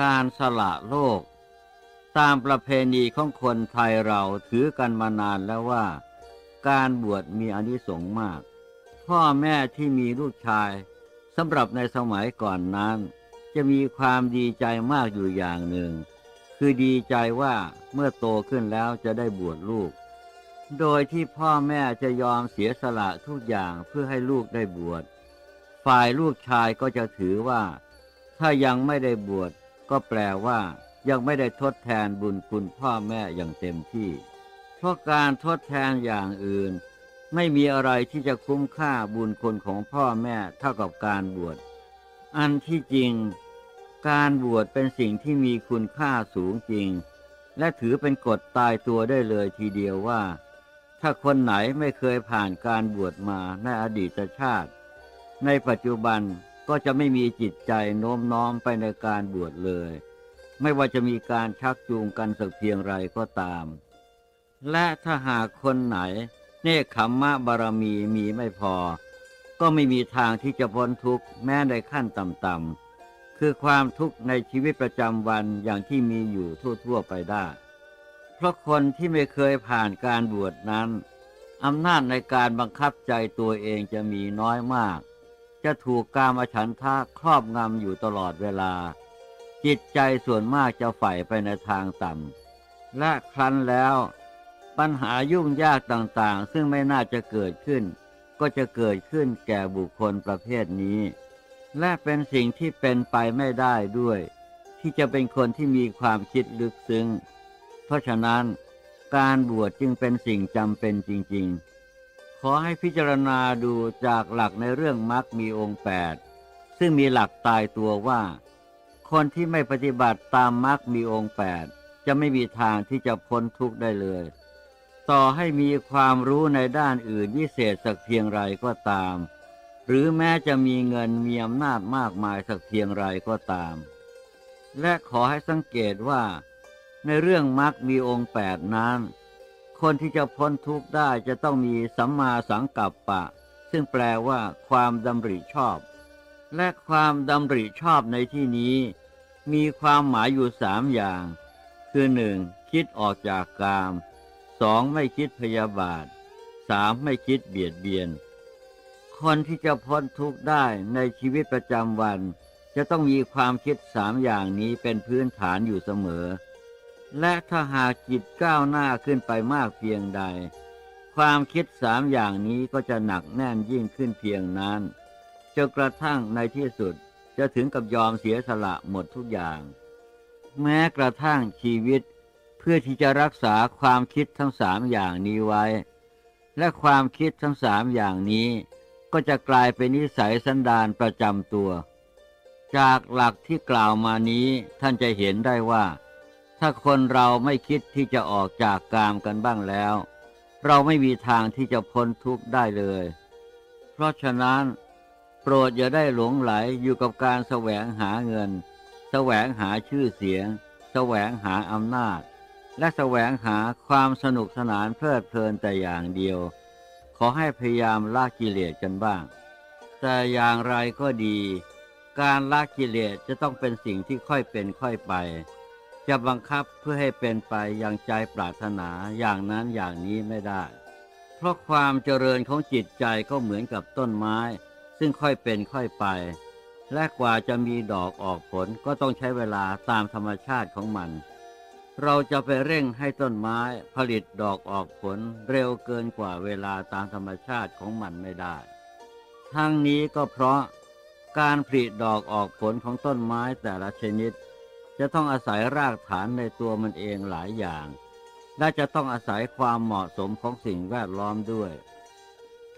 การสละโลก ตามประเพณีของคนไทยเราถือกันมานานแล้วว่า การบวชมีอนิสงส์มาก พ่อแม่ที่มีลูกชายสำหรับในสมัยก่อนนั้น จะมีความดีใจมากอยู่อย่างหนึ่ง คือดีใจว่าเมื่อโตขึ้นแล้วจะได้บวชลูก โดยที่พ่อแม่จะยอมเสียสละทุกอย่างเพื่อให้ลูกได้บวชฝ่ายลูกชายก็จะถือว่า ถ้ายังไม่ได้บวช ก็แปลว่ายังไม่ได้ทดแทนบุญคุณพ่อแม่อย่างเต็มที่ เพราะการทดแทนอย่างอื่น ไม่มีอะไรที่จะคุ้มค่าบุญคุณของพ่อแม่เท่ากับการบวช อันที่จริง การบวชเป็นสิ่งที่มีคุณค่าสูงจริง และถือเป็นกฎตายตัวได้เลยทีเดียวว่า ถ้าคนไหนไม่เคยผ่านการบวชมาในอดีตชาติ ในปัจจุบัน ก็จะไม่มีจิตใจโน้มน้อมไปในการบวชเลย ไม่ว่าจะมีการชักจูงกันสักเพียงไรก็ตาม และถ้าหากคนไหน เนคขมมะบารมีมีไม่พอ ก็ไม่มีทางที่จะพ้นทุกข์แม้ในขั้นต่ำๆ คือความทุกข์ในชีวิตประจำวันอย่างที่มีอยู่ทั่วๆไปได้ เพราะคนที่ไม่เคยผ่านการบวชนั้นอำนาจในการบังคับใจตัวเองจะมีน้อยมาก จะถูกกามฉันทะครอบงำอยู่ตลอดเวลา จิตใจส่วนมากจะใฝ่ไปในทางต่ำและครั้นแล้ว ปัญหายุ่งยากต่างๆ ซึ่งไม่น่าจะเกิดขึ้น ก็จะเกิดขึ้นแก่บุคคลประเภทนี้ และเป็นสิ่งที่เป็นไปไม่ได้ด้วย ที่จะเป็นคนที่มีความคิดลึกซึ้ง เพราะฉะนั้นการบวชจึงเป็นสิ่งจำเป็นจริง ๆ ขอให้พิจารณาดูจากหลักในเรื่องมรรคมีองค์แปดซึ่งมีหลักตายตัวว่า คนที่ไม่ปฏิบัติตามมรรคมีองค์แปดจะไม่มีทางที่จะพ้นทุกข์ได้เลย ต่อให้มีความรู้ในด้านอื่นวิเศษสักเพียงไรก็ตาม หรือแม้จะมีเงินมีอำนาจมากมายสักเพียงไรก็ตาม และขอให้สังเกตว่า ในเรื่องมรรคมีองค์แปดนั้น คนที่จะพ้นทุกข์ได้จะต้องมีสัมมาสังกัปปะ ซึ่งแปลว่าความดำริชอบ และความดำริชอบในที่นี้ มีความหมายอยู่สามอย่าง คือหนึ่งคิดออกจากกามสองไม่คิดพยาบาทสามไม่คิดเบียดเบียน คนที่จะพ้นทุกข์ได้ในชีวิตประจำวัน จะต้องมีความคิดสามอย่างนี้เป็นพื้นฐานอยู่เสมอ และถ้าหากจิตก้าวหน้าขึ้นไปมากเพียงใด ความคิดสามอย่างนี้ก็จะหนักแน่นยิ่งขึ้นเพียงนั้นจนกระทั่งในที่สุดจะถึงกับยอมเสียสละหมดทุกอย่าง แม้กระทั่งชีวิต เพื่อที่จะรักษาความคิดทั้งสามอย่างนี้ไว้ และความคิดทั้งสามอย่างนี้ ก็จะกลายเป็นนิสัยสันดานประจำตัว จากหลักที่กล่าวมานี้ท่านจะเห็นได้ว่า ถ้าคนเราไม่คิดที่จะออกจากกามกันบ้างแล้ว เราไม่มีทางที่จะพ้นทุกข์ได้เลย เพราะฉะนั้น โปรดอย่าได้หลงไหลอยู่กับการแสวงหาเงิน แสวงหาชื่อเสียง แสวงหาอำนาจ และแสวงหาความสนุกสนานเพลิดเพลินแต่อย่างเดียว ขอให้พยายามละกิเลสกันบ้าง แต่อย่างไรก็ดี การละกิเลสจะต้องเป็นสิ่งที่ค่อยเป็นค่อยไป จะบังคับเพื่อให้เป็นไปอย่างใจปรารถนาอย่างนั้นอย่างนี้ไม่ได้ เพราะความเจริญของจิตใจก็เหมือนกับต้นไม้ ซึ่งค่อยเป็นค่อยไป และกว่าจะมีดอกออกผลก็ต้องใช้เวลาตามธรรมชาติของมัน เราจะไปเร่งให้ต้นไม้ผลิตดอกออกผลเร็วเกินกว่าเวลาตามธรรมชาติของมันไม่ได้ ทั้งนี้ก็เพราะการผลิดอกออกผลของต้นไม้แต่ละชนิด จะต้องอาศัยรากฐานในตัวมันเองหลายอย่าง และจะต้องอาศัยความเหมาะสมของสิ่งแวดล้อมด้วย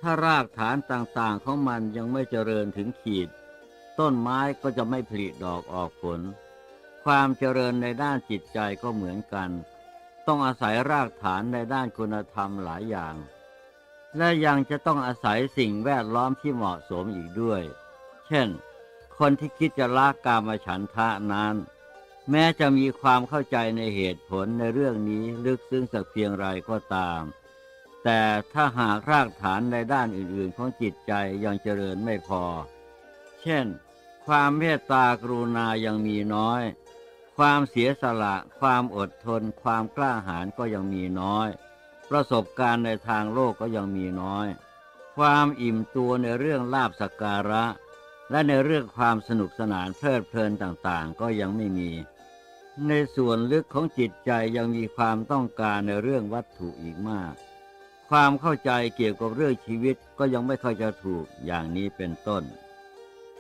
ถ้ารากฐานต่างๆของมันยังไม่เจริญถึงขีด ต้นไม้ก็จะไม่ผลิดอกออกผล ความเจริญในด้านจิตใจก็เหมือนกัน ต้องอาศัยรากฐานในด้านคุณธรรมหลายอย่าง และยังจะต้องอาศัยสิ่งแวดล้อมที่เหมาะสมอีกด้วย เช่น คนที่คิดจะละกามฉันทะนั้น แม้จะมีความเข้าใจในเหตุผลในเรื่องนี้ลึกซึ้งสักเพียงไรก็ตาม แต่ถ้าหากรากฐานในด้านอื่น ๆ ของจิตใจยังเจริญไม่พอ เช่น ความเมตตากรุณายังมีน้อย ความเสียสละ ความอดทน ความกล้าหาญก็ยังมีน้อย ประสบการณ์ในทางโลกก็ยังมีน้อย ความอิ่มตัวในเรื่องลาบสักการะ และในเรื่องความสนุกสนานเพลิดเพลินต่างๆ ก็ยังไม่มี ในส่วนลึกของจิตใจยังมีความต้องการในเรื่องวัตถุอีกมาก ความเข้าใจเกี่ยวกับเรื่องชีวิตก็ยังไม่ค่อยจะถูกอย่างนี้เป็นต้น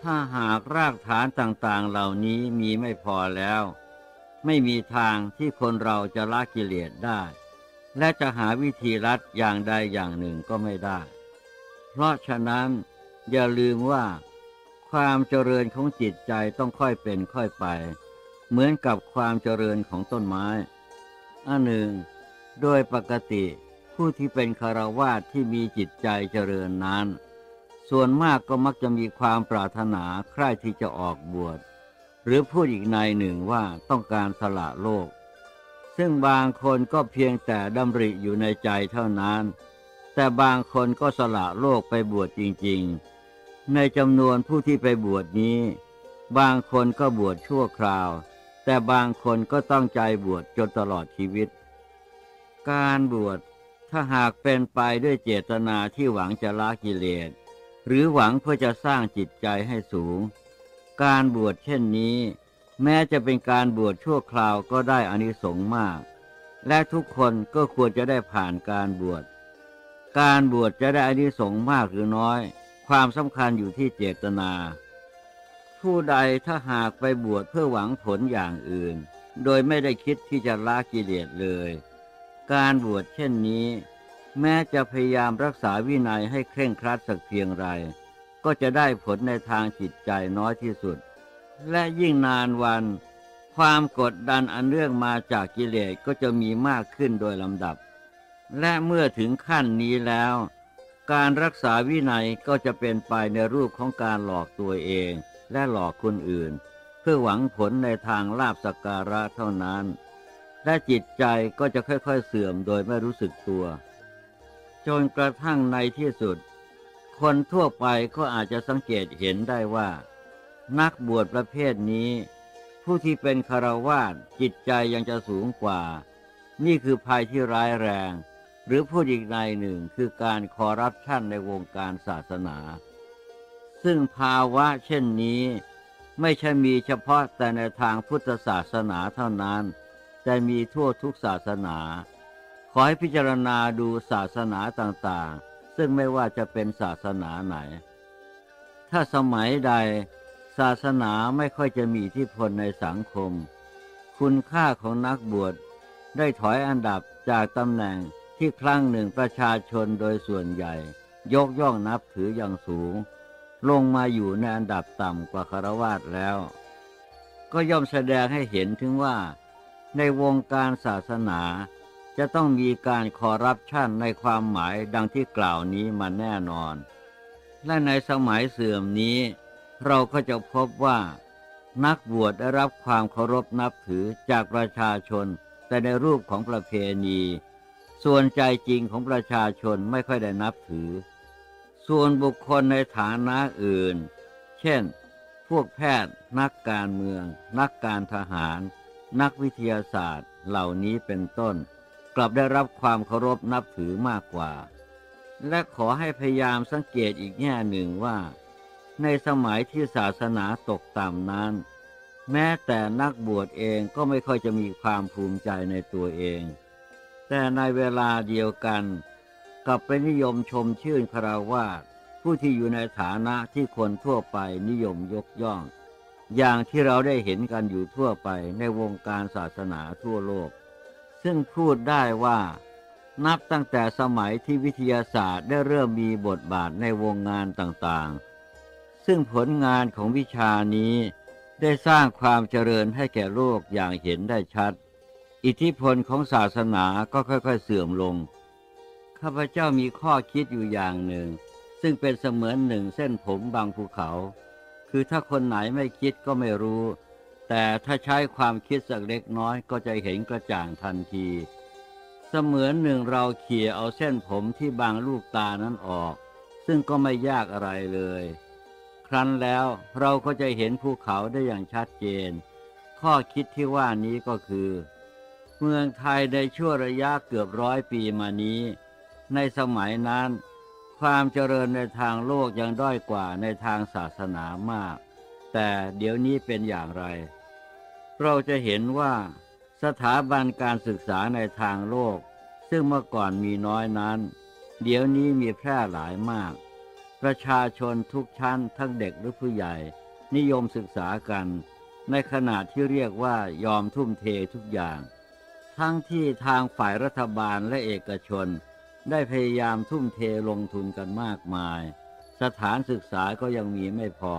ถ้าหากรากฐานต่างๆเหล่านี้มีไม่พอแล้ว ไม่มีทางที่คนเราจะละกิเลสได้ และจะหาวิธีลัดอย่างใดอย่างหนึ่งก็ไม่ได้ เพราะฉะนั้นอย่าลืมว่า ความเจริญของจิตใจต้องค่อยเป็นค่อยไป เหมือนกับความเจริญของต้นไม้ อันหนึ่ง โดยปกติผู้ที่เป็นคารวาสที่มีจิตใจเจริญนั้น ส่วนมากก็มักจะมีความปรารถนาใคร่ที่จะออกบวช หรือพูดอีกในหนึ่งว่าต้องการสละโลก ซึ่งบางคนก็เพียงแต่ดำริอยู่ในใจเท่านั้น แต่บางคนก็สละโลกไปบวชจริง ๆ ในจำนวนผู้ที่ไปบวชนี้ บางคนก็บวชชั่วคราว แต่บางคนก็ต้องใจบวชจนตลอดชีวิต การบวชถ้าหากเป็นไปด้วยเจตนาที่หวังจะละกิเลส หรือหวังเพื่อจะสร้างจิตใจให้สูง การบวชเช่นนี้ แม้จะเป็นการบวชชั่วคราวก็ได้อานิสงส์มาก และทุกคนก็ควรจะได้ผ่านการบวช การบวชจะได้อานิสงส์มากหรือน้อย ความสำคัญอยู่ที่เจตนา ผู้ใดถ้าหากไปบวชเพื่อหวังผลอย่างอื่น โดยไม่ได้คิดที่จะละกิเลสเลย การบวชเช่นนี้ แม้จะพยายามรักษาวินัยให้เคร่งครัดสักเพียงไร ก็จะได้ผลในทางจิตใจน้อยที่สุด และยิ่งนานวัน ความกดดันอันเนื่องมาจากกิเลสก็จะมีมากขึ้นโดยลำดับ และเมื่อถึงขั้นนี้แล้ว การรักษาวินัยก็จะเป็นไปในรูปของการหลอกตัวเองและหลอกคนอื่น เพื่อหวังผลในทางลาบสกการะเท่านั้น และจิตใจก็จะค่อยๆเสื่อมโดยไม่รู้สึกตัว จนกระทั่งในที่สุด คนทั่วไปก็อาจจะสังเกตเห็นได้ว่า นักบวชประเภทนี้ ผู้ที่เป็นคารวาสจิตใจยังจะสูงกว่า นี่คือภัยที่ร้ายแรง หรือพูดอีกในหนึ่งคือการคอรัปชันในวงการศาสนา ซึ่งภาวะเช่นนี้ไม่ใช่มีเฉพาะแต่ในทางพุทธศาสนาเท่านั้น แต่มีทั่วทุกศาสนา ขอให้พิจารณาดูศาสนาต่างๆ ซึ่งไม่ว่าจะเป็นศาสนาไหน ถ้าสมัยใด ศาสนาไม่ค่อยจะมีอิทธิพลในสังคม คุณค่าของนักบวชได้ถอยอันดับจากตำแหน่ง ที่ครั้งหนึ่งประชาชนโดยส่วนใหญ่ ยกย่องนับถืออย่างสูง ลงมาอยู่ในอันดับต่ำกว่าคารวาสแล้ว ก็ย่อมแสดงให้เห็นถึงว่า ในวงการศาสนาจะต้องมีการคอร์รัปชันในความหมายดังที่กล่าวนี้มาแน่นอน และในสมัยเสื่อมนี้ เราก็จะพบว่า นักบวชได้รับความเคารพนับถือจากประชาชน แต่ในรูปของประเพณี ส่วนใจจริงของประชาชนไม่ค่อยได้นับถือ ส่วนบุคคลในฐานะอื่น เช่น พวกแพทย์ นักการเมือง นักการทหาร นักวิทยาศาสตร์ เหล่านี้เป็นต้น กลับได้รับความเคารพนับถือมากกว่า และขอให้พยายามสังเกตอีกแง่หนึ่งว่า ในสมัยที่ศาสนาตกต่ำนั้น แม้แต่นักบวชเองก็ไม่ค่อยจะมีความภูมิใจในตัวเอง แต่ในเวลาเดียวกันกลับไปนิยมชมชื่นคาราวาสผู้ที่อยู่ในฐานะที่คนทั่วไปนิยมยกย่อง อย่างที่เราได้เห็นกันอยู่ทั่วไปในวงการศาสนาทั่วโลก ซึ่งพูดได้ว่านับตั้งแต่สมัยที่วิทยาศาสตร์ได้เริ่มมีบทบาทในวงงานต่างๆ ซึ่งผลงานของวิชานี้ได้สร้างความเจริญให้แก่โลกอย่างเห็นได้ชัด อิทธิพลของศาสนาก็ค่อยๆเสื่อมลง ข้าพเจ้ามีข้อคิดอยู่อย่างหนึ่ง ซึ่งเป็นเสมือนหนึ่งเส้นผมบางภูเขา คือถ้าคนไหนไม่คิดก็ไม่รู้ แต่ถ้าใช้ความคิดสักเล็กน้อยก็จะเห็นกระจ่างทันที เสมือนหนึ่งเราเขี่ยเอาเส้นผมที่บางลูกตานั้นออก ซึ่งก็ไม่ยากอะไรเลย ครั้นแล้วเราก็จะเห็นภูเขาได้อย่างชัดเจน ข้อคิดที่ว่านี้ก็คือ เมืองไทยในช่วงระยะเกือบร้อยปีมานี้ ในสมัยนั้น ความเจริญในทางโลกยังด้อยกว่าในทางศาสนามาก แต่เดี๋ยวนี้เป็นอย่างไร เราจะเห็นว่าสถาบันการศึกษาในทางโลก ซึ่งเมื่อก่อนมีน้อยนั้น เดี๋ยวนี้มีแพร่หลายมาก ประชาชนทุกชั้นทั้งเด็กหรือผู้ใหญ่ นิยมศึกษากัน ในขณะที่เรียกว่ายอมทุ่มเททุกอย่าง ทั้งที่ทางฝ่ายรัฐบาลและเอกชน ได้พยายามทุ่มเทลงทุนกันมากมาย สถานศึกษาก็ยังมีไม่พอ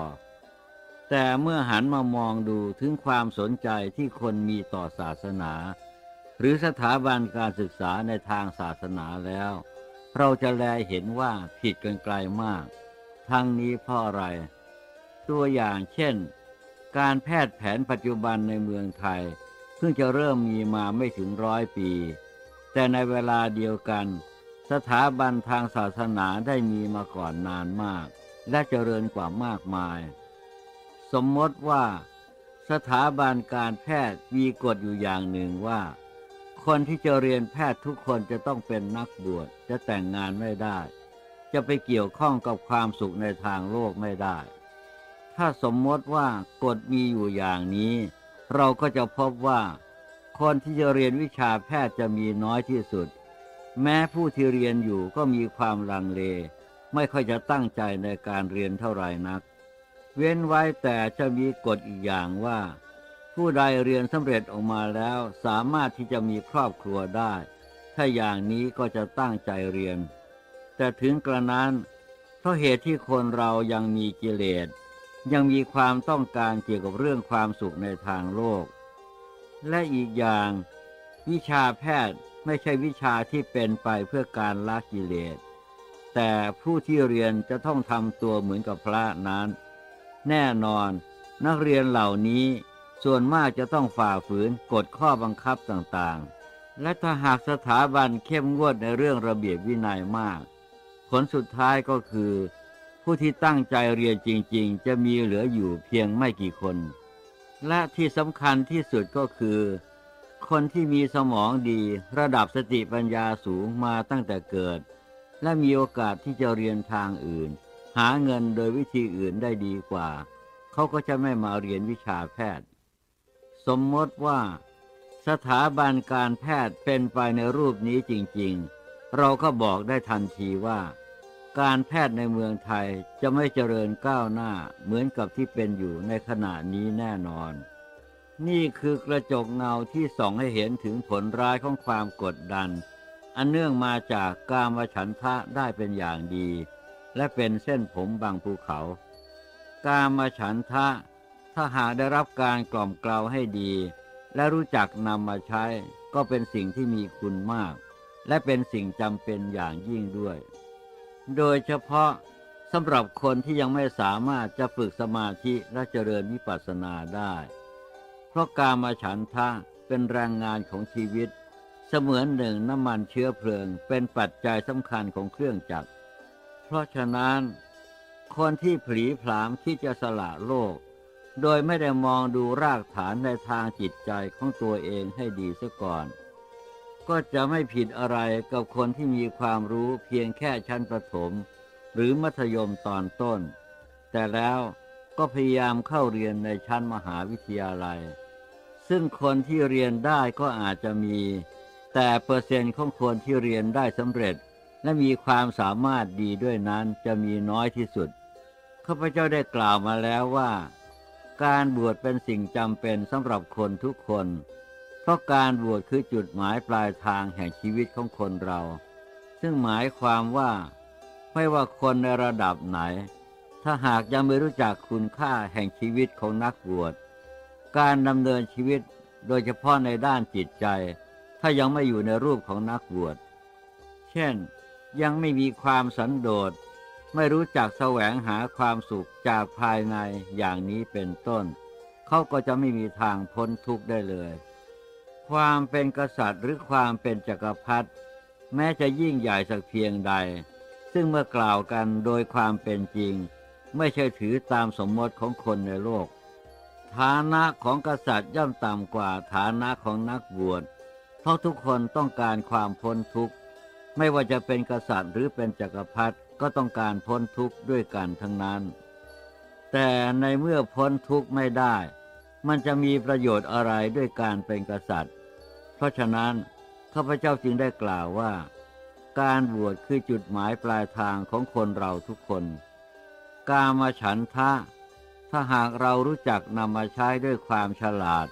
แต่เมื่อหันมามองดูถึงความสนใจที่คนมีต่อศาสนา หรือสถาบันการศึกษาในทางศาสนาแล้ว เราจะแลเห็นว่าผิดกันไกลมาก ทั้งนี้เพราะอะไร ตัวอย่างเช่น การแพทย์แผนปัจจุบันในเมืองไทย เพิ่งจะเริ่มมีมาไม่ถึงร้อยปี แต่ในเวลาเดียวกัน สถาบันทางศาสนาได้มีมาก่อนนานมาก และเจริญกว่ามากมาย สมมติว่าสถาบันการแพทย์มีกฎอยู่อย่างหนึ่งว่า คนที่จะเรียนแพทย์ทุกคนจะต้องเป็นนักบวชจะแต่งงานไม่ได้ จะไปเกี่ยวข้องกับความสุขในทางโลกไม่ได้ ถ้าสมมติว่ากฎมีอยู่อย่างนี้ เราก็จะพบว่า คนที่จะเรียนวิชาแพทย์จะมีน้อยที่สุด แม้ผู้ที่เรียนอยู่ก็มีความลังเล ไม่ค่อยจะตั้งใจในการเรียนเท่าไหร่นัก เว้นไว้แต่จะมีกฎอีกอย่างว่า ผู้ใดเรียนสำเร็จออกมาแล้วสามารถที่จะมีครอบครัวได้ ถ้าอย่างนี้ก็จะตั้งใจเรียน แต่ถึงกระนั้นเพราะเหตุที่คนเรายังมีกิเลส ยังมีความต้องการเกี่ยวกับเรื่องความสุขในทางโลก และอีกอย่าง วิชาแพทย์ไม่ใช่วิชาที่เป็นไปเพื่อการละกิเลส แต่ผู้ที่เรียนจะต้องทำตัวเหมือนกับพระนั้น แน่นอนนักเรียนเหล่านี้ส่วนมากจะต้องฝ่าฝืนกฎข้อบังคับต่างๆ และถ้าหากสถาบันเข้มงวดในเรื่องระเบียบวินัยมาก ผลสุดท้ายก็คือ ผู้ที่ตั้งใจเรียนจริงๆ จะมีเหลืออยู่เพียงไม่กี่คน และที่สำคัญที่สุดก็คือ คนที่มีสมองดีระดับสติปัญญาสูงมาตั้งแต่เกิด และมีโอกาสที่จะเรียนทางอื่น หาเงินโดยวิธีอื่นได้ดีกว่า เขาก็จะไม่มาเรียนวิชาแพทย์ สมมติว่า สถาบันการแพทย์เป็นไปในรูปนี้จริงๆ เราก็บอกได้ทันทีว่า การแพทย์ในเมืองไทยจะไม่เจริญก้าวหน้าเหมือนกับที่เป็นอยู่ในขณะนี้แน่นอน นี่คือกระจกเงาที่ส่องให้เห็นถึงผลร้ายของความกดดัน อันเนื่องมาจากกามฉันทะได้เป็นอย่างดี และเป็นเส้นผมบางภูเขา กามฉันทะถ้าหากได้รับการกล่อมกล่าวให้ดี และรู้จักนำมาใช้ ก็เป็นสิ่งที่มีคุณมาก และเป็นสิ่งจำเป็นอย่างยิ่งด้วย โดยเฉพาะสำหรับคนที่ยังไม่สามารถจะฝึกสมาธิและเจริญวิปัสสนาได้ เพราะการมาฉันทะเป็นแรงงานของชีวิต เสมือนหนึ่งน้ำมันเชื้อเพลิง เป็นปัจจัยสำคัญของเครื่องจักร เพราะฉะนั้น คนที่ผลีผลามที่จะสละโลก โดยไม่ได้มองดูรากฐานในทางจิตใจของตัวเองให้ดีซะก่อน ก็จะไม่ผิดอะไรกับคนที่มีความรู้เพียงแค่ชั้นประถม หรือมัธยมตอนต้น แต่แล้วก็พยายามเข้าเรียนในชั้นมหาวิทยาลัย ซึ่งคนที่เรียนได้ก็อาจจะมี แต่เปอร์เซ็นต์ของคนที่เรียนได้สำเร็จ และมีความสามารถดีด้วยนั้นจะมีน้อยที่สุดข้าพเจ้าได้กล่าวมาแล้วว่า การบวชเป็นสิ่งจำเป็นสำหรับคนทุกคน เพราะการบวชคือจุดหมายปลายทางแห่งชีวิตของคนเรา ซึ่งหมายความว่าไม่ว่าคนในระดับไหน ถ้าหากยังไม่รู้จักคุณค่าแห่งชีวิตของนักบวช การดำเนินชีวิตโดยเฉพาะในด้านจิตใจ ถ้ายังไม่อยู่ในรูปของนักบวช เช่น ยังไม่มีความสันโดษ ไม่รู้จักแสวงหาความสุขจากภายในอย่างนี้เป็นต้น เขาก็จะไม่มีทางพ้นทุกข์ได้เลย ความเป็นกษัตริย์หรือความเป็นจักรพรรดิแม้จะยิ่งใหญ่สักเพียงใด ซึ่งเมื่อกล่าวกันโดยความเป็นจริง ไม่ใช่ถือตามสมมติของคนในโลก ฐานะของกษัตริย์ย่อมต่ำกว่าฐานะของนักบวชเพราะทุกคนต้องการความพ้นทุกข์ ไม่ว่าจะเป็นกษัตริย์หรือเป็นจักรพรรดิก็ต้องการพ้นทุกข์ด้วยกันทั้งนั้น แต่ในเมื่อพ้นทุกข์ไม่ได้ มันจะมีประโยชน์อะไรด้วยการเป็นกษัตริย์ เพราะฉะนั้นข้าพเจ้าจึงได้กล่าวว่า การบวชคือจุดหมายปลายทางของคนเราทุกคน กามาฉันทะ ถ้าหากเรารู้จักนำมาใช้ด้วยความฉลาด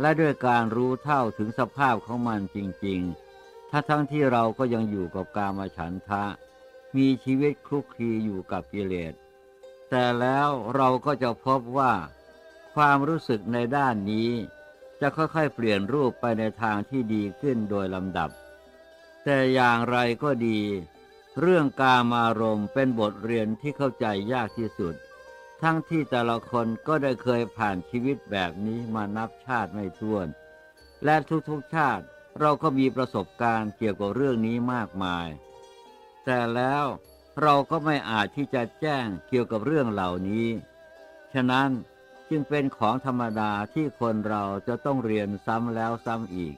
และด้วยการรู้เท่าถึงสภาพของมันจริง ๆ ถ้าทั้งที่เราก็ยังอยู่กับกามาฉันทะ มีชีวิตคลุกคลีอยู่กับกิเลส แต่แล้วเราก็จะพบว่า ความรู้สึกในด้านนี้จะค่อยๆ เปลี่ยนรูปไปในทางที่ดีขึ้นโดยลำดับ แต่อย่างไรก็ดี เรื่องกามารมณ์เป็นบทเรียนที่เข้าใจยากที่สุด ทั้งที่แต่ละคนก็ได้เคยผ่านชีวิตแบบนี้มานับชาติไม่ถ้วน และทุกๆชาติเราก็มีประสบการณ์เกี่ยวกับเรื่องนี้มากมาย แต่แล้วเราก็ไม่อาจที่จะแจ้งเกี่ยวกับเรื่องเหล่านี้ ฉะนั้น จึงเป็นของธรรมดาที่คนเราจะต้องเรียนซ้ำแล้วซ้ำอีก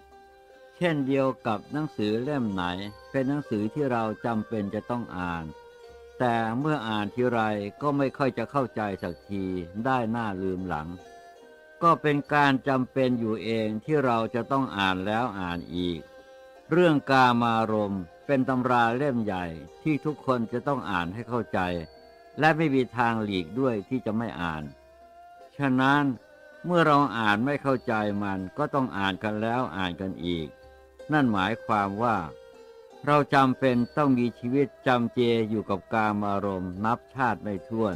เช่นเดียวกับหนังสือเล่มไหน เป็นหนังสือที่เราจำเป็นจะต้องอ่าน แต่เมื่ออ่านทีไรก็ไม่ค่อยจะเข้าใจสักทีได้หน้าลืมหลัง ก็เป็นการจำเป็นอยู่เองที่เราจะต้องอ่านแล้วอ่านอีก เรื่องกามารมณ์เป็นตำราเล่มใหญ่ที่ทุกคนจะต้องอ่านให้เข้าใจ และไม่มีทางหลีกด้วยที่จะไม่อ่าน ฉะนั้นเมื่อเราอ่านไม่เข้าใจมันก็ต้องอ่านกันแล้วอ่านกันอีก นั่นหมายความว่า เราจำเป็นต้องมีชีวิตจำเจอยู่กับกามารมณ์นับชาติไม่ถ้วน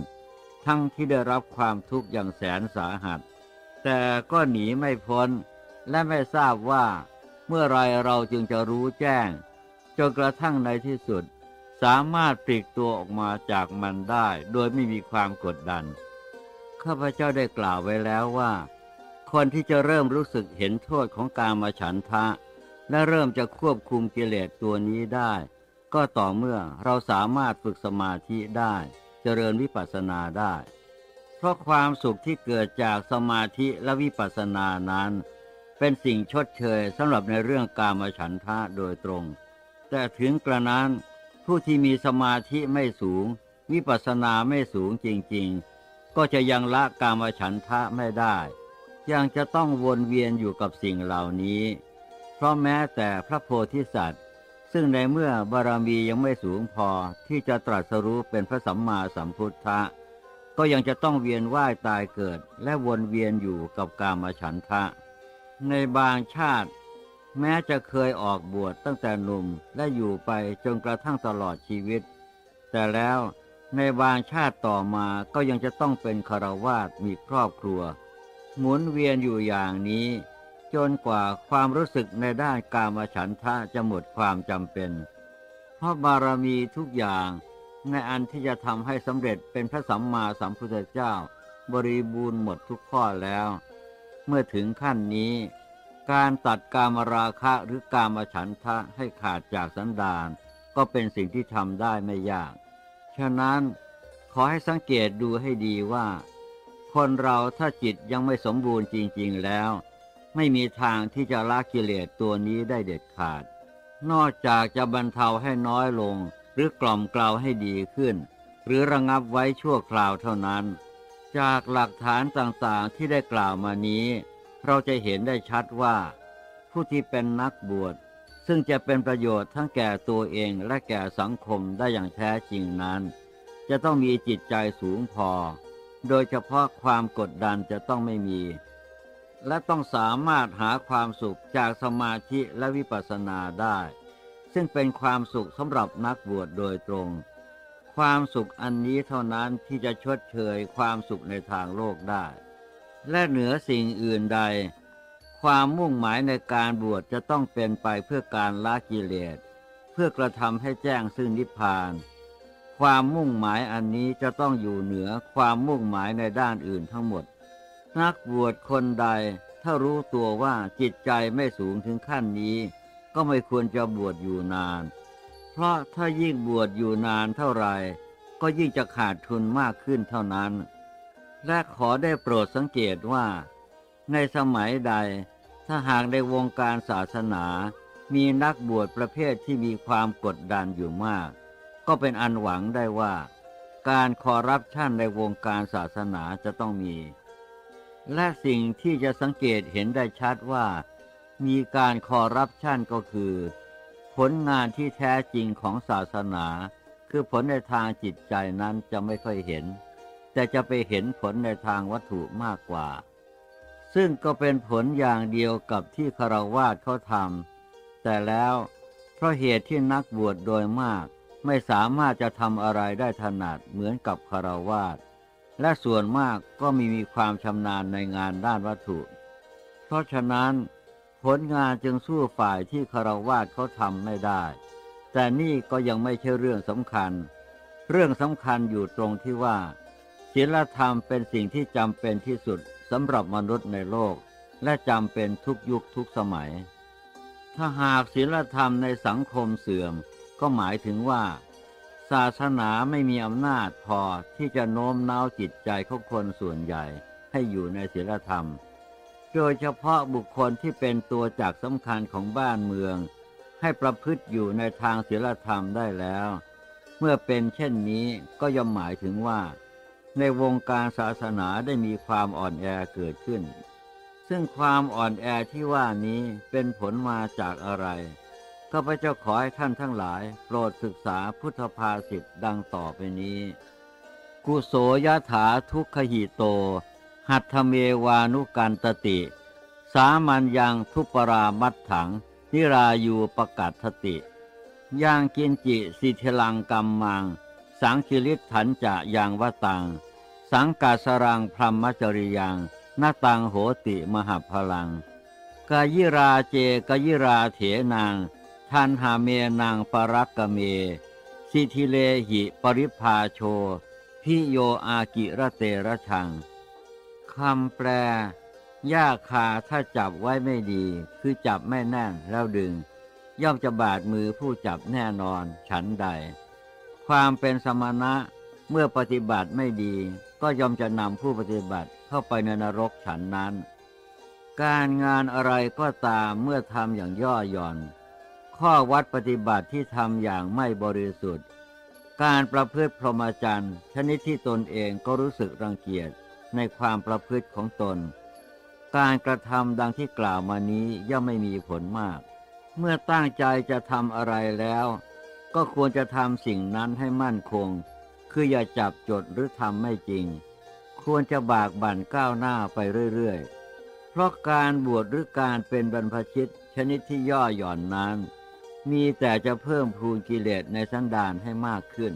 ทั้งที่ได้รับความทุกข์อย่างแสนสาหัส แต่ก็หนีไม่พ้น และไม่ทราบว่า เมื่อไรเราจึงจะรู้แจ้งจนกระทั่งในที่สุด สามารถปลีกตัวออกมาจากมันได้ โดยไม่มีความกดดัน ข้าพเจ้าได้กล่าวไว้แล้วว่า คนที่จะเริ่มรู้สึกเห็นโทษของการมาฉันทะ และเริ่มจะควบคุมกิเลสตัวนี้ได้ ก็ต่อเมื่อเราสามารถฝึกสมาธิได้ เจริญวิปัสสนาได้ เพราะความสุขที่เกิดจากสมาธิและวิปัสสนานั้น เป็นสิ่งชดเชยสำหรับในเรื่องการมาฉันทะโดยตรง แต่ถึงกระนั้นผู้ที่มีสมาธิไม่สูง วิปัสสนาไม่สูงจริง ๆ ก็จะยังละกามฉันทะไม่ได้ ยังจะต้องวนเวียนอยู่กับสิ่งเหล่านี้ เพราะแม้แต่พระโพธิสัตว์ ซึ่งในเมื่อบารมียังไม่สูงพอที่จะตรัสรู้เป็นพระสัมมาสัมพุทธะ ก็ยังจะต้องเวียนว่ายตายเกิดและวนเวียนอยู่กับกามฉันทะ ในบางชาติ แม้จะเคยออกบวชตั้งแต่หนุ่มและอยู่ไปจนกระทั่งตลอดชีวิต แต่แล้ว ในบางชาติต่อมาก็ยังจะต้องเป็นคารวาสมีครอบครัว หมุนเวียนอยู่อย่างนี้ จนกว่าความรู้สึกในด้านกามฉันทะจะหมดความจำเป็น เพราะบารมีทุกอย่างในอันที่จะทำให้สำเร็จเป็นพระสัมมาสัมพุทธเจ้า บริบูรณ์หมดทุกข้อแล้ว เมื่อถึงขั้นนี้ การตัดกามราคะหรือกามฉันทะให้ขาดจากสันดานก็เป็นสิ่งที่ทำได้ไม่ยาก ฉะนั้นขอให้สังเกตดูให้ดีว่า คนเราถ้าจิตยังไม่สมบูรณ์จริง ๆแล้ว ไม่มีทางที่จะละกิเลสตัวนี้ได้เด็ดขาด นอกจากจะบรรเทาให้น้อยลง หรือกล่อมกล่าวให้ดีขึ้น หรือระงับไว้ชั่วคราวเท่านั้น จากหลักฐานต่างๆที่ได้กล่าวมานี้ เราจะเห็นได้ชัดว่า ผู้ที่เป็นนักบวช ซึ่งจะเป็นประโยชน์ทั้งแก่ตัวเองและแก่สังคมได้อย่างแท้จริงนั้น จะต้องมีจิตใจสูงพอ โดยเฉพาะความกดดันจะต้องไม่มี และต้องสามารถหาความสุขจากสมาธิและวิปัสสนาได้ ซึ่งเป็นความสุขสำหรับนักบวชโดยตรง ความสุขอันนี้เท่านั้นที่จะชดเชยความสุขในทางโลกได้ และเหนือสิ่งอื่นใด ความมุ่งหมายในการบวชจะต้องเป็นไปเพื่อการละกิเลส เพื่อกระทำให้แจ้งซึ่งนิพพาน ความมุ่งหมายอันนี้จะต้องอยู่เหนือความมุ่งหมายในด้านอื่นทั้งหมด นักบวชคนใดถ้ารู้ตัวว่าจิตใจไม่สูงถึงขั้นนี้ ก็ไม่ควรจะบวชอยู่นาน เพราะถ้ายิ่งบวชอยู่นานเท่าไหร่ก็ยิ่งจะขาดทุนมากขึ้นเท่านั้น และขอได้โปรดสังเกตว่า ในสมัยใด ถ้าหากในวงการศาสนา มีนักบวชประเภทที่มีความกดดันอยู่มาก ก็เป็นอันหวังได้ว่า การคอร์รัปชันในวงการศาสนาจะต้องมี และสิ่งที่จะสังเกตเห็นได้ชัดว่า มีการคอร์รัปชันก็คือ ผลงานที่แท้จริงของศาสนา คือผลในทางจิตใจนั้นจะไม่ค่อยเห็น แต่จะไปเห็นผลในทางวัตถุมากกว่า ซึ่งก็เป็นผลอย่างเดียวกับที่คารวาสเขาทำแต่แล้วเพราะเหตุที่นักบวชโดยมาก ไม่สามารถจะทำอะไรได้ถนัดเหมือนกับคารวาสและส่วนมากก็มีมีความชำนาญในงานด้านวัตถุ เพราะฉะนั้น ผลงานจึงสู้ฝ่ายที่คารวาสเขาทำไม่ได้ แต่นี่ก็ยังไม่ใช่เรื่องสำคัญ เรื่องสำคัญอยู่ตรงที่ว่า ศีลธรรมเป็นสิ่งที่จำเป็นที่สุด สำหรับมนุษย์ในโลกและจำเป็นทุกยุคทุกสมัย ถ้าหากศีลธรรมในสังคมเสื่อม ก็หมายถึงว่า ศาสนาไม่มีอำนาจพอที่จะโน้มน้าวจิตใจของคนส่วนใหญ่ให้อยู่ในศีลธรรม โดยเฉพาะบุคคลที่เป็นตัวจากสำคัญของบ้านเมือง ให้ประพฤติอยู่ในทางศีลธรรมได้แล้ว เมื่อเป็นเช่นนี้ก็ย่อมหมายถึงว่า ในวงการศาสนาได้มีความอ่อนแอเกิดขึ้น ซึ่งความอ่อนแอที่ว่านี้เป็นผลมาจากอะไรข้าพเจ้าขอให้ท่านทั้งหลาย โปรดศึกษาพุทธภาษิตดังต่อไปนี้ กุโสยถาทุกขหิโต หัตถเมวานุกันตติ สามัญยังทุปรามัดถัง นิรายูปกัดทติย่างกินจิสิทลังกัมมัง สังคิริถันจะยังวตัง สังกาสรังพรหมจริยังนาตังโหติมหาพลัง กายิราเจกยิราเถนางทันหาเมนางปรักกเม สิทิเลหิปริภาโช พิโยอากิระเตระชัง คำแปลยาคาถ้าจับไว้ไม่ดี คือจับไม่แน่นแล้วดึง ย่อมจะบาดมือผู้จับแน่นอนฉันใด ความเป็นสมณะเมื่อปฏิบัติไม่ดี ก็ย่อมจะนำผู้ปฏิบัติเข้าไปในนรกฉันนั้น การงานอะไรก็ตามเมื่อทำอย่างย่อหย่อน ข้อวัดปฏิบัติที่ทำอย่างไม่บริสุทธิ์ การประพฤติพรหมจรรย์ชนิดที่ตนเองก็รู้สึกรังเกียจในความประพฤติของตน การกระทำดังที่กล่าวมานี้ย่อมไม่มีผลมาก เมื่อตั้งใจจะทำอะไรแล้ว ก็ควรจะทำสิ่งนั้นให้มั่นคง คืออย่าจับจดหรือทำไม่จริง ควรจะบากบั่นก้าวหน้าไปเรื่อยๆ เพราะการบวชหรือการเป็นบรรพชิตชนิดที่ย่อหย่อนนั้น มีแต่จะเพิ่มพูนกิเลสในสันดานให้มากขึ้น